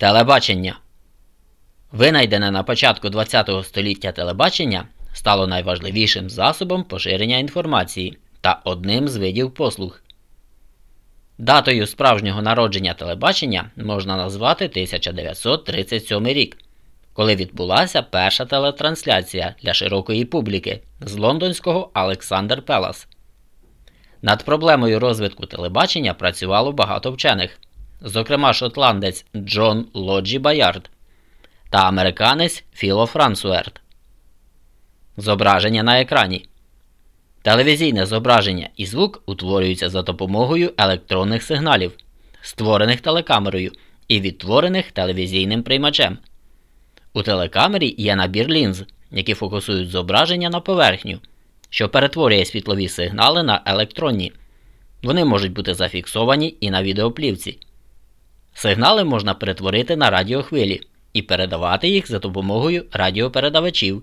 Телебачення. Винайдене на початку ХХ століття телебачення стало найважливішим засобом поширення інформації та одним з видів послуг. Датою справжнього народження телебачення можна назвати 1937 рік, коли відбулася перша телетрансляція для широкої публіки з лондонського Александр Пелас. Над проблемою розвитку телебачення працювало багато вчених зокрема шотландець Джон Лоджі Баярд та американець Філо Франсуерт. Зображення на екрані. Телевізійне зображення і звук утворюються за допомогою електронних сигналів, створених телекамерою і відтворених телевізійним приймачем. У телекамері є набір лінз, які фокусують зображення на поверхню, що перетворює світлові сигнали на електронні. Вони можуть бути зафіксовані і на відеоплівці. Сигнали можна перетворити на радіохвилі і передавати їх за допомогою радіопередавачів,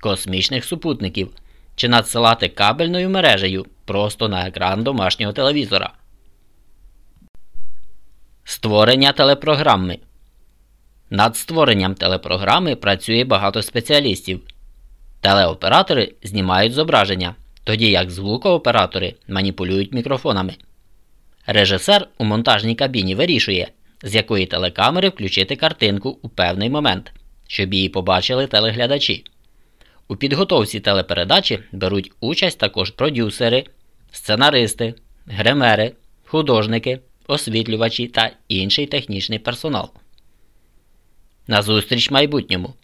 космічних супутників чи надсилати кабельною мережею просто на екран домашнього телевізора. Створення телепрограми. Над створенням телепрограми працює багато спеціалістів. Телеоператори знімають зображення, тоді як звукооператори маніпулюють мікрофонами. Режисер у монтажній кабіні вирішує, з якої телекамери включити картинку у певний момент, щоб її побачили телеглядачі. У підготовці телепередачі беруть участь також продюсери, сценаристи, гримери, художники, освітлювачі та інший технічний персонал. Назустріч майбутньому.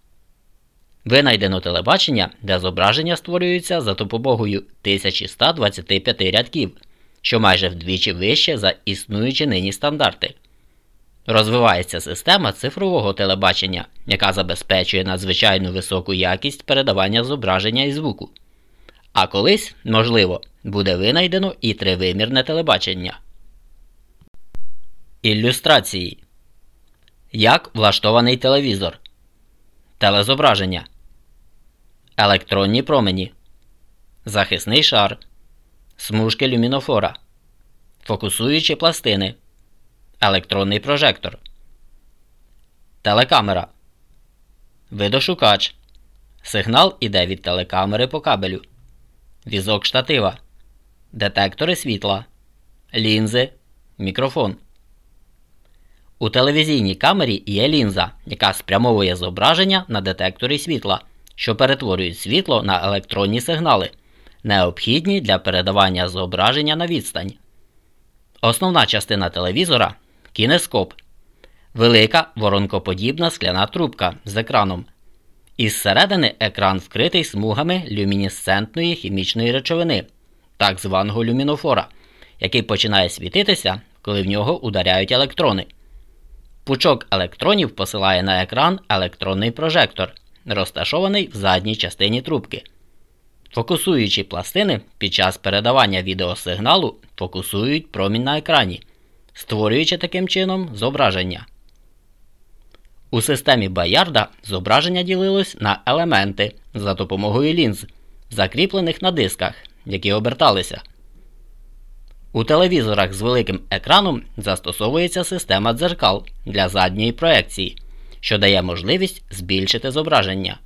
Винайдено телебачення, де зображення створюються за допомогою 1125 рядків що майже вдвічі вище за існуючі нині стандарти. Розвивається система цифрового телебачення, яка забезпечує надзвичайно високу якість передавання зображення і звуку. А колись, можливо, буде винайдено і тривимірне телебачення. Ілюстрації Як влаштований телевізор. Телезображення. Електронні промені. Захисний шар смужки люмінофора, фокусуючі пластини, електронний прожектор, телекамера, видошукач. Сигнал іде від телекамери по кабелю, візок штатива, детектори світла, лінзи, мікрофон. У телевізійній камері є лінза, яка спрямовує зображення на детектори світла, що перетворюють світло на електронні сигнали необхідні для передавання зображення на відстань. Основна частина телевізора кінескоп. Велика воронкоподібна скляна трубка з екраном. Із середини екран вкритий смугами люмінесцентної хімічної речовини, так званого люмінофора, який починає світитися, коли в нього ударяють електрони. Пучок електронів посилає на екран електронний прожектор, розташований в задній частині трубки. Фокусуючі пластини під час передавання відеосигналу фокусують промінь на екрані, створюючи таким чином зображення. У системі Баярда зображення ділилось на елементи за допомогою лінз, закріплених на дисках, які оберталися. У телевізорах з великим екраном застосовується система дзеркал для задньої проекції, що дає можливість збільшити зображення.